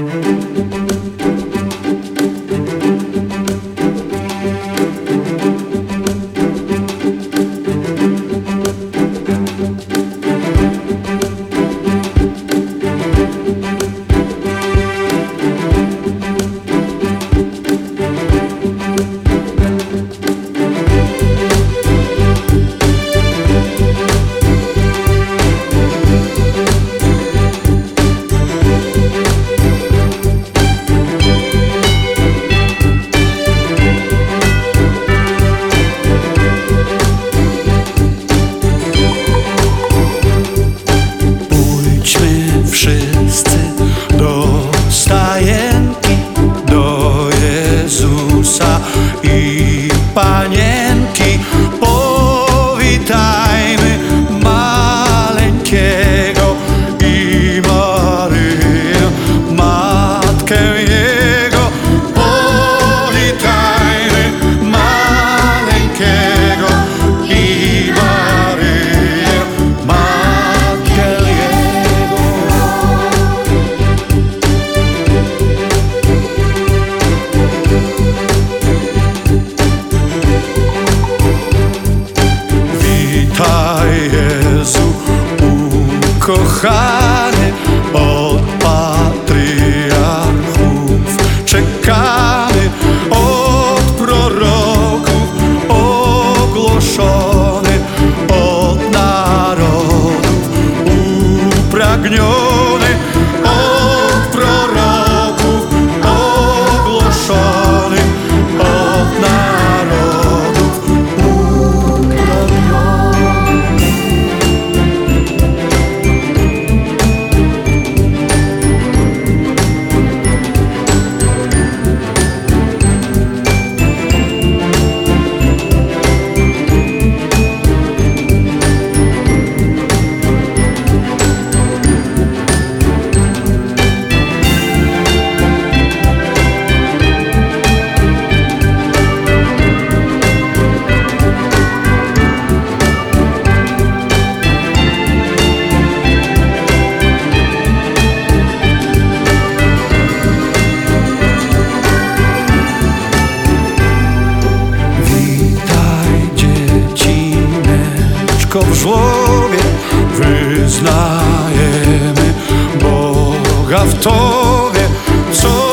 Müzik gritar. kochany. dziecko w żłobie Wyznajemy Boga w Tobie, co